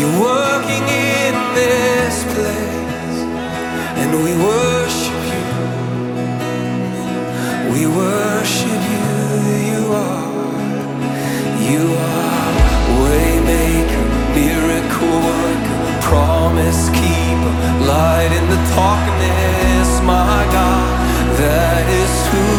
You're working in this place, and we worship you. We worship you. You are, you are waymaker, miracle worker, promise keeper, light in the darkness. My God, that is who.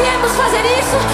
Viemos fazer isso.